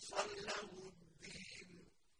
فَصَلَّهُ